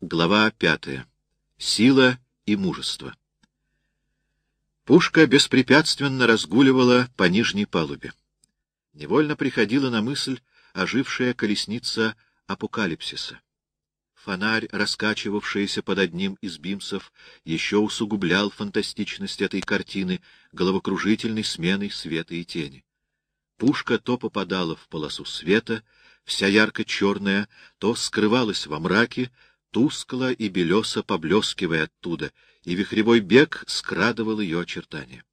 Глава пятая. Сила и мужество. Пушка беспрепятственно разгуливала по нижней палубе. Невольно приходила на мысль ожившая колесница апокалипсиса. Фонарь, раскачивавшийся под одним из бимсов, еще усугублял фантастичность этой картины головокружительной сменой света и тени. Пушка то попадала в полосу света, вся ярко-черная, то скрывалась во мраке, тускло и белесо поблескивая оттуда, и вихревой бег скрадывал ее очертания.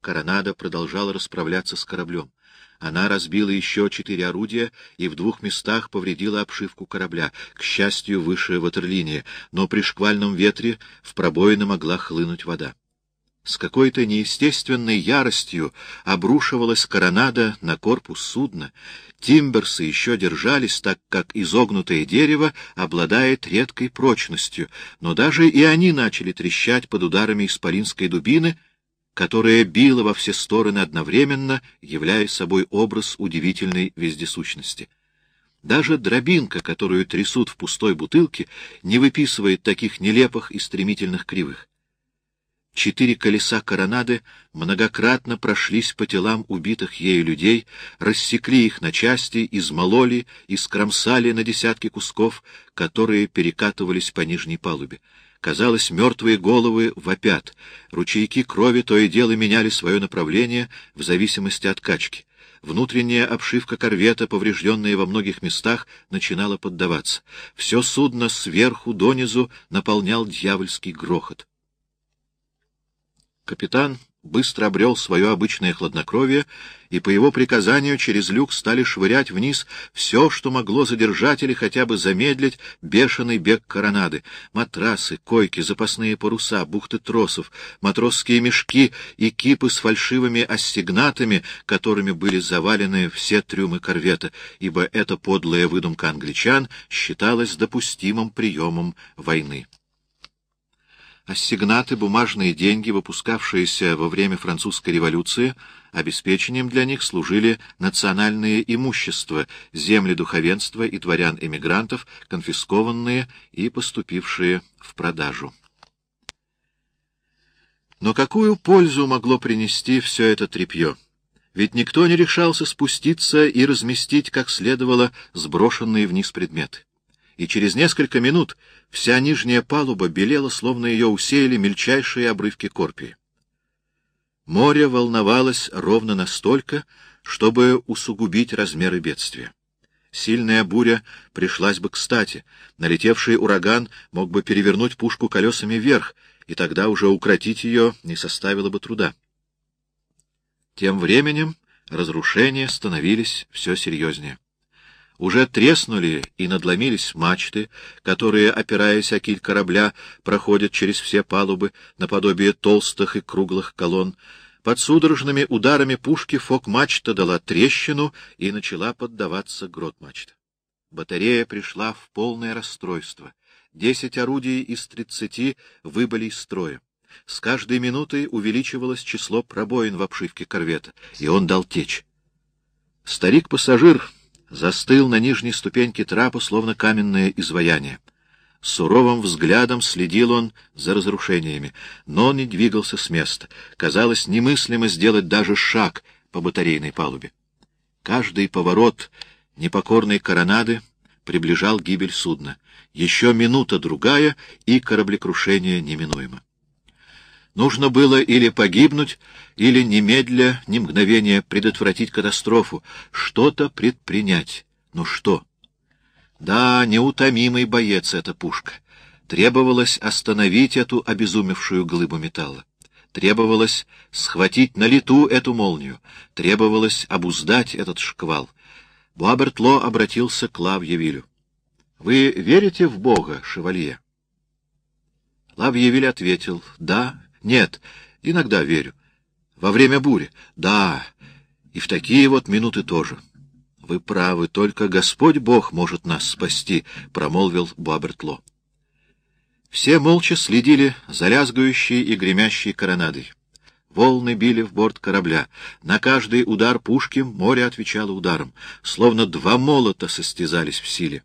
Коронада продолжала расправляться с кораблем. Она разбила еще четыре орудия и в двух местах повредила обшивку корабля, к счастью, выше ватерлинии, но при шквальном ветре в пробоины могла хлынуть вода. С какой-то неестественной яростью обрушивалась коронада на корпус судна. Тимберсы еще держались, так как изогнутое дерево обладает редкой прочностью, но даже и они начали трещать под ударами исполинской дубины — которая била во все стороны одновременно, являя собой образ удивительной вездесущности. Даже дробинка, которую трясут в пустой бутылке, не выписывает таких нелепых и стремительных кривых. Четыре колеса коронады многократно прошлись по телам убитых ею людей, рассекли их на части, измололи скромсали на десятки кусков, которые перекатывались по нижней палубе. Казалось, мертвые головы вопят. Ручейки крови то и дело меняли свое направление в зависимости от качки. Внутренняя обшивка корвета, поврежденная во многих местах, начинала поддаваться. Все судно сверху донизу наполнял дьявольский грохот. Капитан быстро обрел свое обычное хладнокровие, и по его приказанию через люк стали швырять вниз все, что могло задержать или хотя бы замедлить бешеный бег коронады. Матрасы, койки, запасные паруса, бухты тросов, матросские мешки и кипы с фальшивыми ассигнатами, которыми были завалены все трюмы корвета, ибо эта подлая выдумка англичан считалась допустимым приемом войны. Ассигнаты, бумажные деньги, выпускавшиеся во время французской революции, обеспечением для них служили национальные имущества, земли духовенства и дворян-эмигрантов, конфискованные и поступившие в продажу. Но какую пользу могло принести все это тряпье? Ведь никто не решался спуститься и разместить как следовало сброшенные вниз предметы и через несколько минут вся нижняя палуба белела, словно ее усеяли мельчайшие обрывки корпии. Море волновалось ровно настолько, чтобы усугубить размеры бедствия. Сильная буря пришлась бы кстати, налетевший ураган мог бы перевернуть пушку колесами вверх, и тогда уже укротить ее не составило бы труда. Тем временем разрушения становились все серьезнее. Уже треснули и надломились мачты, которые, опираясь о киль корабля, проходят через все палубы, наподобие толстых и круглых колонн. Под судорожными ударами пушки фок-мачта дала трещину и начала поддаваться грот-мачта. Батарея пришла в полное расстройство. Десять орудий из тридцати выбыли из строя. С каждой минутой увеличивалось число пробоин в обшивке корвета, и он дал течь. Старик-пассажир застыл на нижней ступеньке трапа, словно каменное изваяние. Суровым взглядом следил он за разрушениями, но не двигался с места. Казалось немыслимо сделать даже шаг по батарейной палубе. Каждый поворот непокорной коронады приближал гибель судна. Еще минута-другая, и кораблекрушение неминуемо. Нужно было или погибнуть, или немедля, ни мгновения предотвратить катастрофу, что-то предпринять. Ну что? Да, неутомимый боец эта пушка. Требовалось остановить эту обезумевшую глыбу металла. Требовалось схватить на лету эту молнию. Требовалось обуздать этот шквал. Буабертло обратился к Лавьевилю. — Вы верите в Бога, шевалье? Лавьевиль ответил — да, нет, иногда верю. Во время бури? Да, и в такие вот минуты тоже. Вы правы, только Господь Бог может нас спасти, — промолвил Буабертло. Все молча следили за лязгающей и гремящей коронадой. Волны били в борт корабля. На каждый удар пушки море отвечало ударом, словно два молота состязались в силе.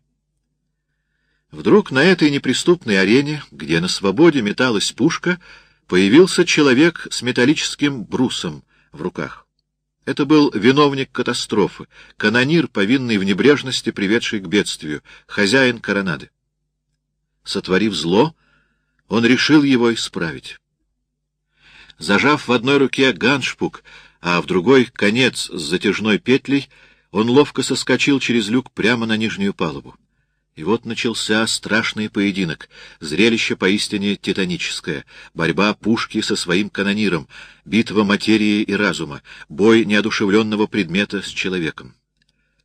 Вдруг на этой неприступной арене, где на свободе металась пушка, появился человек с металлическим брусом в руках. Это был виновник катастрофы, канонир, повинный в небрежности, приведший к бедствию, хозяин коронады. Сотворив зло, он решил его исправить. Зажав в одной руке ганшпук, а в другой — конец с затяжной петлей, он ловко соскочил через люк прямо на нижнюю палубу. И вот начался страшный поединок, зрелище поистине титаническое, борьба пушки со своим канониром, битва материи и разума, бой неодушевленного предмета с человеком.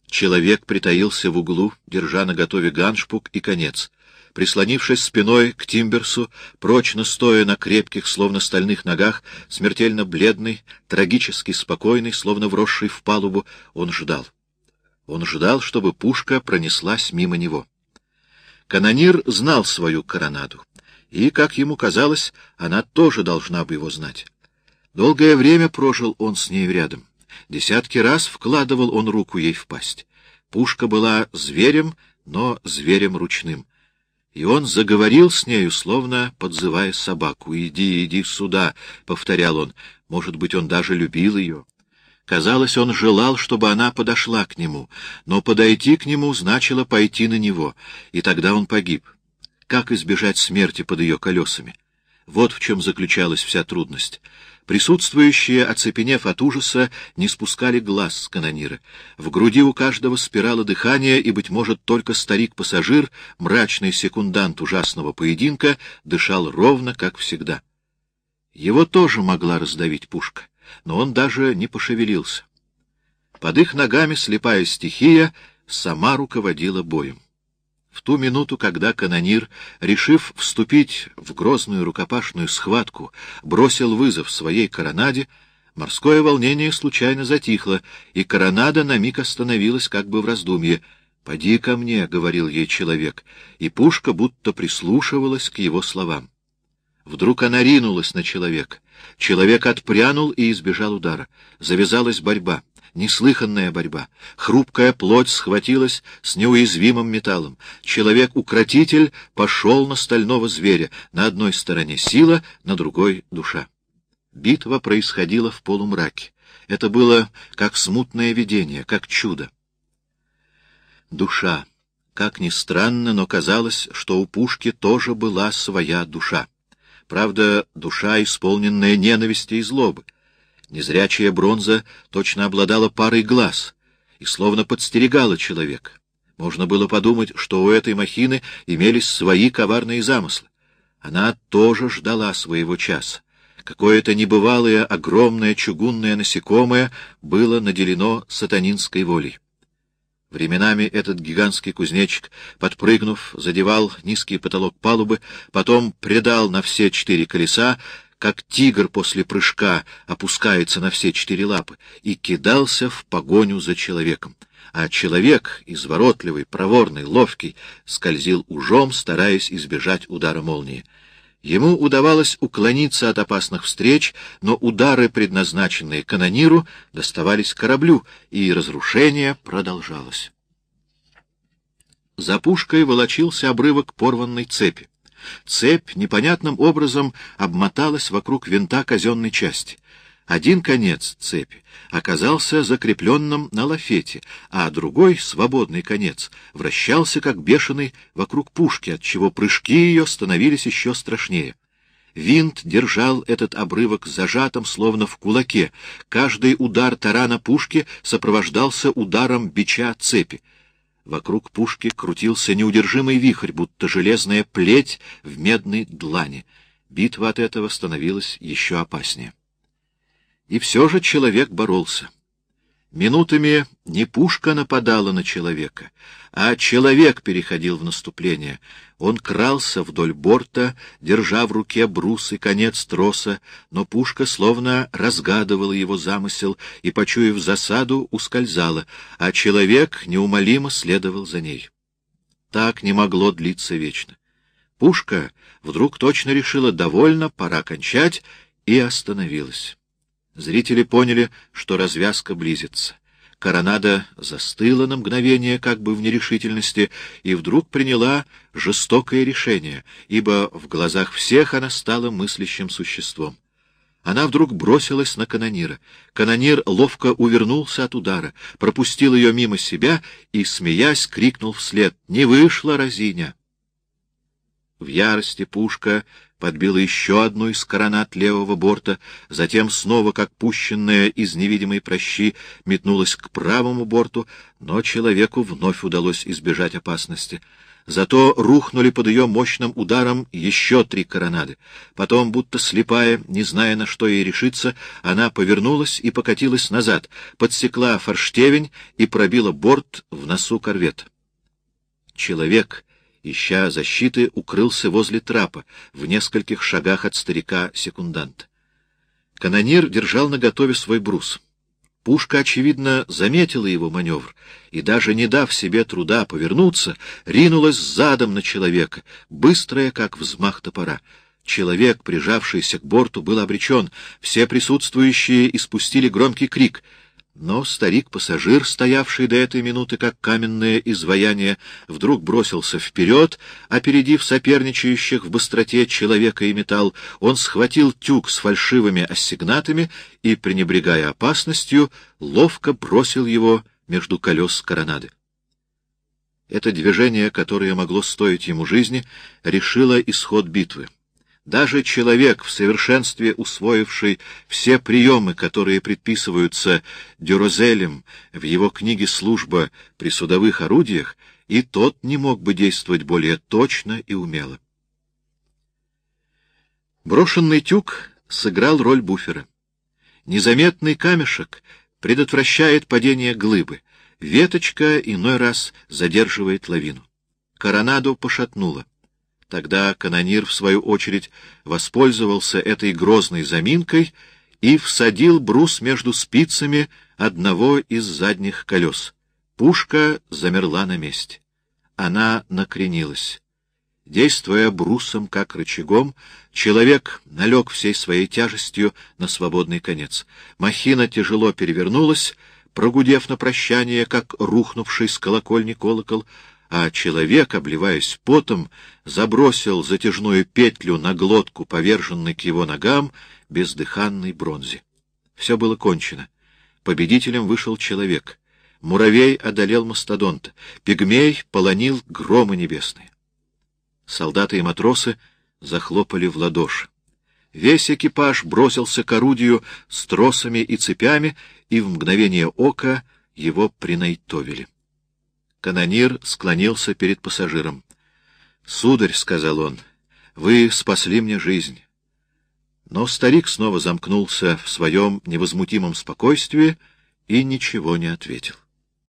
Человек притаился в углу, держа наготове ганшпук и конец. Прислонившись спиной к Тимберсу, прочно стоя на крепких, словно стальных ногах, смертельно бледный, трагически спокойный, словно вросший в палубу, он ждал. Он ждал, чтобы пушка пронеслась мимо него. Канонир знал свою коронаду, и, как ему казалось, она тоже должна бы его знать. Долгое время прожил он с ней рядом. Десятки раз вкладывал он руку ей в пасть. Пушка была зверем, но зверем ручным. И он заговорил с нею, словно подзывая собаку. «Иди, иди сюда», — повторял он. Может быть, он даже любил ее. Казалось, он желал, чтобы она подошла к нему, но подойти к нему значило пойти на него, и тогда он погиб. Как избежать смерти под ее колесами? Вот в чем заключалась вся трудность. Присутствующие, оцепенев от ужаса, не спускали глаз с канонира. В груди у каждого спирало дыхание, и, быть может, только старик-пассажир, мрачный секундант ужасного поединка, дышал ровно, как всегда. Его тоже могла раздавить пушка но он даже не пошевелился. Под их ногами слепая стихия сама руководила боем. В ту минуту, когда канонир, решив вступить в грозную рукопашную схватку, бросил вызов своей коронаде, морское волнение случайно затихло, и коронада на миг остановилась как бы в раздумье. «Поди ко мне», — говорил ей человек, и пушка будто прислушивалась к его словам. Вдруг она ринулась на человека. Человек отпрянул и избежал удара. Завязалась борьба, неслыханная борьба. Хрупкая плоть схватилась с неуязвимым металлом. Человек-укротитель пошел на стального зверя. На одной стороне сила, на другой — душа. Битва происходила в полумраке. Это было как смутное видение, как чудо. Душа. Как ни странно, но казалось, что у пушки тоже была своя душа. Правда, душа, исполненная ненависти и злобы. Незрячая бронза точно обладала парой глаз и словно подстерегала человека. Можно было подумать, что у этой махины имелись свои коварные замыслы. Она тоже ждала своего часа. Какое-то небывалое, огромное чугунное насекомое было наделено сатанинской волей. Временами этот гигантский кузнечик, подпрыгнув, задевал низкий потолок палубы, потом предал на все четыре колеса, как тигр после прыжка опускается на все четыре лапы, и кидался в погоню за человеком. А человек, изворотливый, проворный, ловкий, скользил ужом, стараясь избежать удара молнии. Ему удавалось уклониться от опасных встреч, но удары, предназначенные канониру, доставались кораблю, и разрушение продолжалось. За пушкой волочился обрывок порванной цепи. Цепь непонятным образом обмоталась вокруг винта казенной части — один конец цепи оказался закрепленным на лафете, а другой, свободный конец, вращался как бешеный вокруг пушки, отчего прыжки ее становились еще страшнее. Винт держал этот обрывок зажатым, словно в кулаке. Каждый удар тарана пушки сопровождался ударом бича цепи. Вокруг пушки крутился неудержимый вихрь, будто железная плеть в медной длани. Битва от этого становилась еще опаснее. И все же человек боролся. Минутами не пушка нападала на человека, а человек переходил в наступление. Он крался вдоль борта, держа в руке брус и конец троса, но пушка словно разгадывала его замысел и, почуяв засаду, ускользала, а человек неумолимо следовал за ней. Так не могло длиться вечно. Пушка вдруг точно решила «довольно, пора кончать» и остановилась. Зрители поняли, что развязка близится. Коронада застыла на мгновение, как бы в нерешительности, и вдруг приняла жестокое решение, ибо в глазах всех она стала мыслящим существом. Она вдруг бросилась на канонира. Канонир ловко увернулся от удара, пропустил ее мимо себя и, смеясь, крикнул вслед «Не вышла, разиня!» В ярости пушка подбила еще одну из коронат левого борта, затем снова, как пущенная из невидимой прощи, метнулась к правому борту, но человеку вновь удалось избежать опасности. Зато рухнули под ее мощным ударом еще три коронады. Потом, будто слепая, не зная, на что ей решиться, она повернулась и покатилась назад, подсекла форштевень и пробила борт в носу корвета. Человек ища защиты, укрылся возле трапа, в нескольких шагах от старика-секунданта. Канонир держал наготове свой брус. Пушка, очевидно, заметила его маневр, и, даже не дав себе труда повернуться, ринулась задом на человека, быстрая, как взмах топора. Человек, прижавшийся к борту, был обречен. Все присутствующие испустили громкий крик — но старик-пассажир, стоявший до этой минуты как каменное изваяние, вдруг бросился вперед, опередив соперничающих в быстроте человека и металл. Он схватил тюк с фальшивыми ассигнатами и, пренебрегая опасностью, ловко бросил его между колес коронады. Это движение, которое могло стоить ему жизни, решило исход битвы. Даже человек, в совершенстве усвоивший все приемы, которые предписываются Дюрозелем в его книге «Служба при судовых орудиях», и тот не мог бы действовать более точно и умело. Брошенный тюк сыграл роль буфера. Незаметный камешек предотвращает падение глыбы, веточка иной раз задерживает лавину. Коронаду пошатнуло. Тогда канонир, в свою очередь, воспользовался этой грозной заминкой и всадил брус между спицами одного из задних колес. Пушка замерла на месте. Она накренилась. Действуя брусом как рычагом, человек налег всей своей тяжестью на свободный конец. Махина тяжело перевернулась, прогудев на прощание, как рухнувший с колокольни колокол, а человек, обливаясь потом, забросил затяжную петлю на глотку, поверженной к его ногам, бездыханной бронзе. Все было кончено. Победителем вышел человек. Муравей одолел мастодонта. Пигмей полонил громы небесные. Солдаты и матросы захлопали в ладоши. Весь экипаж бросился к орудию с тросами и цепями, и в мгновение ока его принайтовили. Канонир склонился перед пассажиром. — Сударь, — сказал он, — вы спасли мне жизнь. Но старик снова замкнулся в своем невозмутимом спокойствии и ничего не ответил.